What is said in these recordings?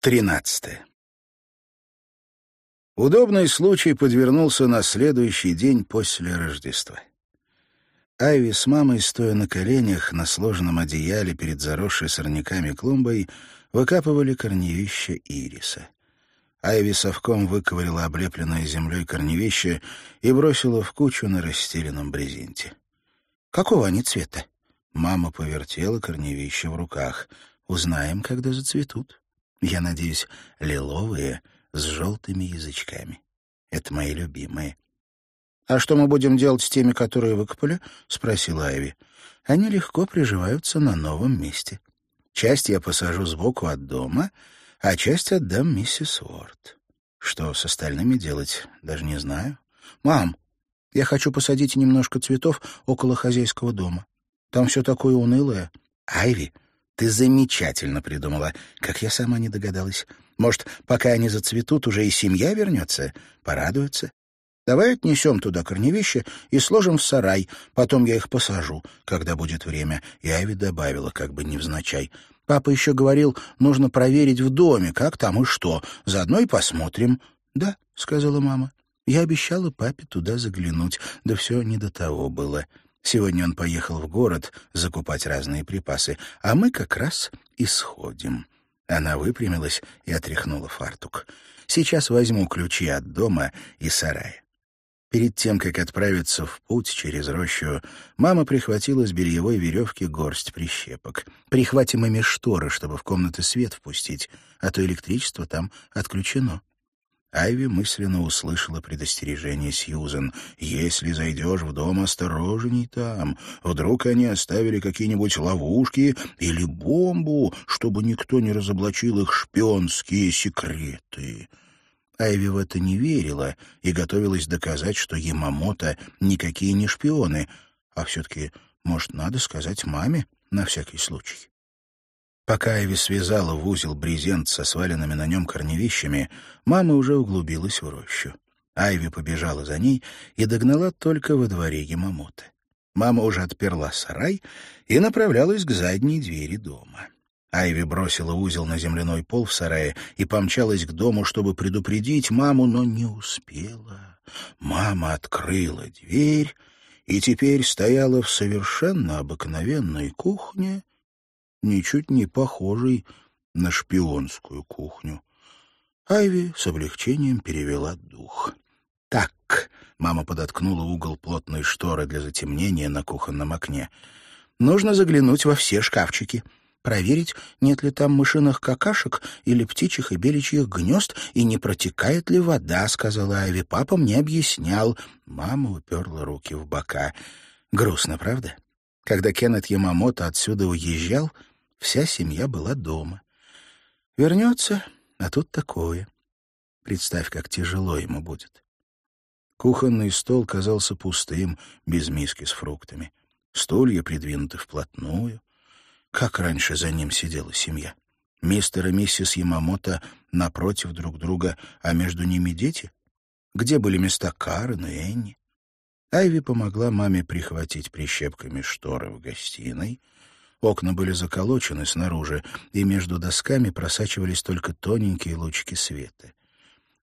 Тринадцатое. Удобный случай подвернулся на следующий день после Рождества. Айви с мамой, стоя на коленях на сложенном одеяле перед заросшей сорняками клумбой, выкапывали корневище ириса. Айви совком выковырила облепленное землей корневище и бросила в кучу на расстеленном брезенте. «Какого они цвета?» Мама повертела корневище в руках. «Узнаем, когда зацветут». Я надеюсь, лиловые с желтыми язычками. Это мои любимые. «А что мы будем делать с теми, которые выкопали?» — спросила Айви. «Они легко приживаются на новом месте. Часть я посажу сбоку от дома, а часть отдам миссис Уорд. Что с остальными делать, даже не знаю. Мам, я хочу посадить немножко цветов около хозяйского дома. Там все такое унылое. Айви, ты замечательно придумала, как я сама не догадалась. Может, пока они зацветут, уже и семья вернется, порадуется. Давай отнесем туда корневища и сложим в сарай, потом я их посажу, когда будет время. И Ави добавила, как бы невзначай. Папа еще говорил, нужно проверить в доме, как там и что. Заодно и посмотрим. — Да, — сказала мама. Я обещала папе туда заглянуть, да все не до того было. Сегодня он поехал в город закупать разные припасы, а мы как раз исходим. Она выпрямилась и отряхнула фартук. Сейчас возьму ключи от дома и сарая. Перед тем, как отправиться в путь через рощу, мама прихватила с бельевой веревки горсть прищепок. Прихватим ими шторы, чтобы в комнаты свет впустить, а то электричество там отключено. Айви мысленно услышала предостережение Сьюзен. «Если зайдешь в дом, осторожней там. Вдруг они оставили какие-нибудь ловушки или бомбу, чтобы никто не разоблачил их шпионские секреты». Айви в это не верила и готовилась доказать, что Ямамото никакие не шпионы. А все-таки, может, надо сказать маме на всякий случай. Пока Айви связала в узел брезент со сваленными на нем корневищами, мама уже углубилась в рощу. Айви побежала за ней и догнала только во дворе Ямамото. Мама уже отперла сарай и направлялась к задней двери дома. Айви бросила узел на земляной пол в сарае и помчалась к дому, чтобы предупредить маму, но не успела. Мама открыла дверь и теперь стояла в совершенно обыкновенной кухне ничуть не похожий на шпионскую кухню. Айви с облегчением перевела дух. «Так», — мама подоткнула угол плотной шторы для затемнения на кухонном окне, — «нужно заглянуть во все шкафчики, проверить, нет ли там мышиных какашек или птичьих и беличьих гнезд, и не протекает ли вода», — сказала Айви. «Папа мне объяснял». Мама уперла руки в бока. Грустно, правда? Когда Кеннет Ямамото отсюда уезжал, Вся семья была дома. Вернется, а тут такое. Представь, как тяжело ему будет. Кухонный стол казался пустым, без миски с фруктами. Стулья придвинуты вплотную. Как раньше за ним сидела семья. Мистер и миссис Ямамото напротив друг друга, а между ними дети? Где были места Карен и Энни? Айви помогла маме прихватить прищепками шторы в гостиной — Окна были заколочены снаружи, и между досками просачивались только тоненькие лучики света.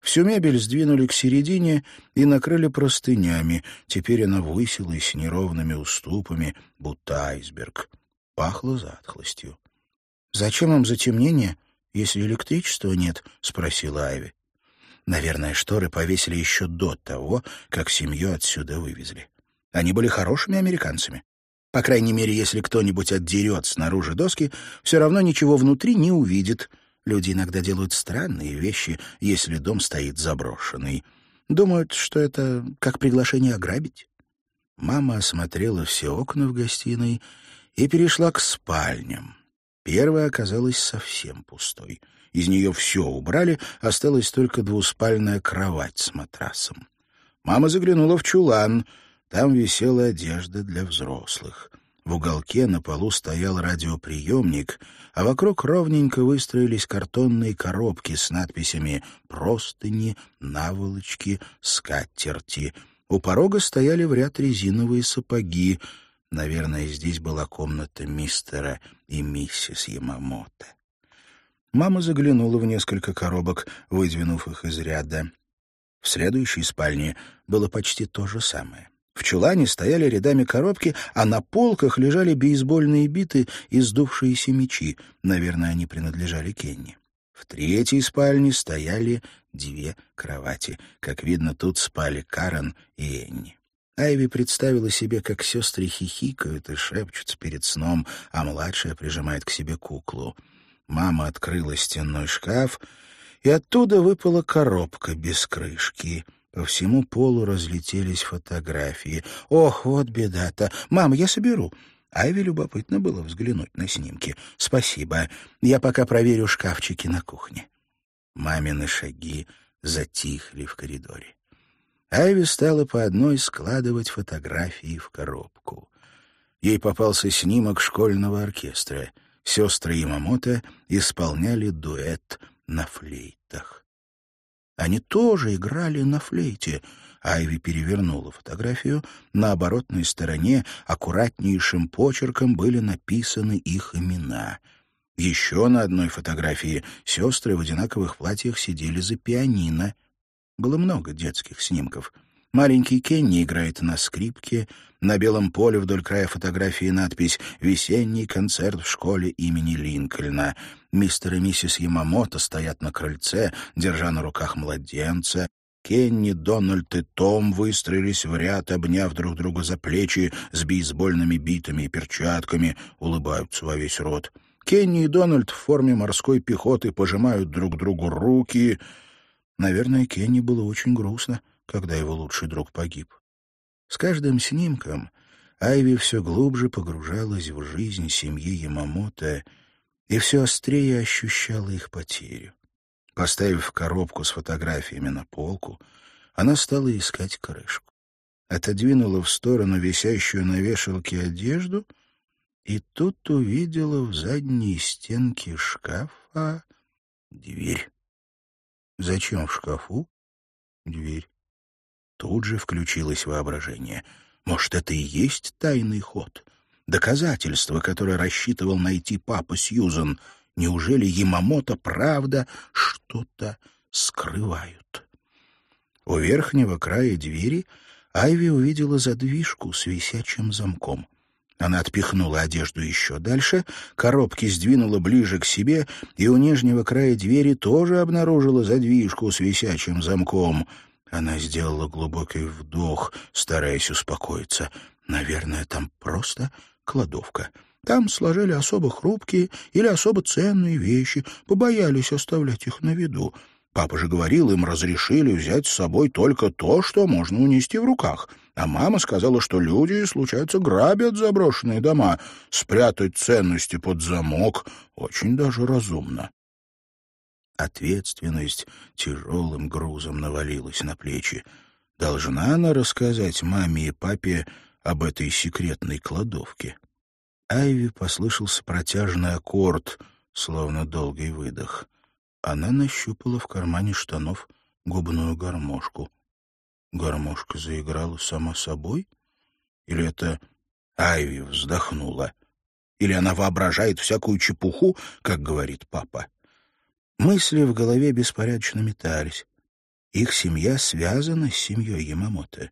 Всю мебель сдвинули к середине и накрыли простынями. Теперь она высилась неровными уступами, будто айсберг. Пахло затхлостью. «Зачем им затемнение, если электричества нет?» — спросила Айви. Наверное, шторы повесили еще до того, как семью отсюда вывезли. Они были хорошими американцами. По крайней мере, если кто-нибудь отдерет снаружи доски, все равно ничего внутри не увидит. Люди иногда делают странные вещи, если дом стоит заброшенный. Думают, что это как приглашение ограбить. Мама осмотрела все окна в гостиной и перешла к спальням. Первая оказалась совсем пустой. Из нее все убрали, осталась только двуспальная кровать с матрасом. Мама заглянула в чулан — там висела одежда для взрослых. В уголке на полу стоял радиоприемник, а вокруг ровненько выстроились картонные коробки с надписями «Простыни», «Наволочки», «Скатерти». У порога стояли в ряд резиновые сапоги. Наверное, здесь была комната мистера и миссис Ямамото. Мама заглянула в несколько коробок, выдвинув их из ряда. В следующей спальне было почти то же самое. В чулане стояли рядами коробки, а на полках лежали бейсбольные биты и сдувшиеся мечи. Наверное, они принадлежали Кенни. В третьей спальне стояли две кровати. Как видно, тут спали Карен и Энни. Айви представила себе, как сестры хихикают и шепчутся перед сном, а младшая прижимает к себе куклу. Мама открыла стенной шкаф, и оттуда выпала коробка без крышки. По всему полу разлетелись фотографии. «Ох, вот беда-то! Мам, я соберу!» Айве любопытно было взглянуть на снимки. «Спасибо. Я пока проверю шкафчики на кухне». Мамины шаги затихли в коридоре. Айви стала по одной складывать фотографии в коробку. Ей попался снимок школьного оркестра. Сестры Ямамото исполняли дуэт на флейтах. Они тоже играли на флейте. Айви перевернула фотографию. На оборотной стороне аккуратнейшим почерком были написаны их имена. Еще на одной фотографии сестры в одинаковых платьях сидели за пианино. Было много детских снимков. Маленький Кенни играет на скрипке. На белом поле вдоль края фотографии надпись «Весенний концерт в школе имени Линкольна». Мистер и миссис Ямамото стоят на крыльце, держа на руках младенца. Кенни, Дональд и Том выстроились в ряд, обняв друг друга за плечи с бейсбольными битами и перчатками, улыбаются во весь рот. Кенни и Дональд в форме морской пехоты пожимают друг другу руки. Наверное, Кенни было очень грустно, когда его лучший друг погиб. С каждым снимком Айви все глубже погружалась в жизнь семьи Ямамото — и все острее ощущала их потерю. Поставив коробку с фотографиями на полку, она стала искать крышку. Отодвинула в сторону висящую на вешалке одежду и тут увидела в задней стенке шкафа дверь. Зачем в шкафу дверь? Тут же включилось воображение. Может, это и есть тайный ход? доказательство, которое рассчитывал найти папа Сьюзан. Неужели Ямамото правда что-то скрывают? У верхнего края двери Айви увидела задвижку с висячим замком. Она отпихнула одежду еще дальше, коробки сдвинула ближе к себе, и у нижнего края двери тоже обнаружила задвижку с висячим замком. Она сделала глубокий вдох, стараясь успокоиться. Наверное, там просто кладовка. Там сложили особо хрупкие или особо ценные вещи, побоялись оставлять их на виду. Папа же говорил, им разрешили взять с собой только то, что можно унести в руках. А мама сказала, что люди, случается, грабят заброшенные дома. Спрятать ценности под замок очень даже разумно. Ответственность тяжелым грузом навалилась на плечи. Должна она рассказать маме и папе об этой секретной кладовке. Айви послышался протяжный аккорд, словно долгий выдох. Она нащупала в кармане штанов губную гармошку. Гармошка заиграла сама собой? Или это Айви вздохнула? Или она воображает всякую чепуху, как говорит папа? Мысли в голове беспорядочно метались. Их семья связана с семьей Ямамото.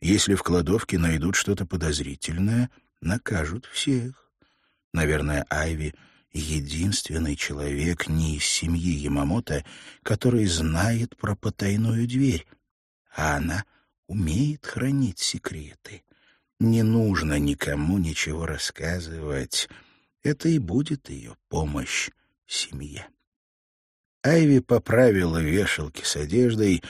Если в кладовке найдут что-то подозрительное, накажут всех. Наверное, Айви — единственный человек не из семьи Ямамото, который знает про потайную дверь, а она умеет хранить секреты. Не нужно никому ничего рассказывать. Это и будет ее помощь семье. Айви поправила вешалки с одеждой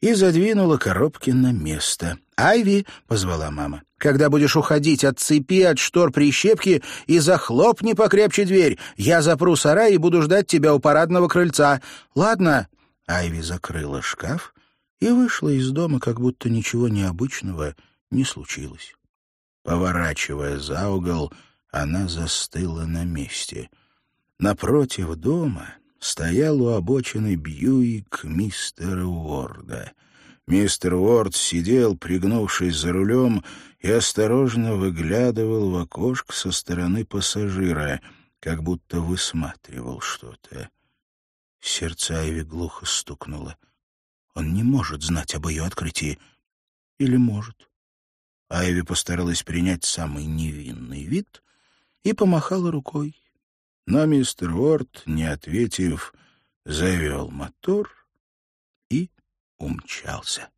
и задвинула коробки на место. «Айви!» — позвала мама. «Когда будешь уходить, отцепи от штор прищепки и захлопни покрепче дверь. Я запру сарай и буду ждать тебя у парадного крыльца. Ладно?» Айви закрыла шкаф и вышла из дома, как будто ничего необычного не случилось. Поворачивая за угол, она застыла на месте. Напротив дома стоял у обочины Бьюик мистера Уорда — Мистер Уорд сидел, пригнувшись за рулем, и осторожно выглядывал в окошко со стороны пассажира, как будто высматривал что-то. Сердце Айви глухо стукнуло. Он не может знать об ее открытии. Или может. Айви постаралась принять самый невинный вид и помахала рукой. Но мистер Уорд, не ответив, завел мотор и умчался.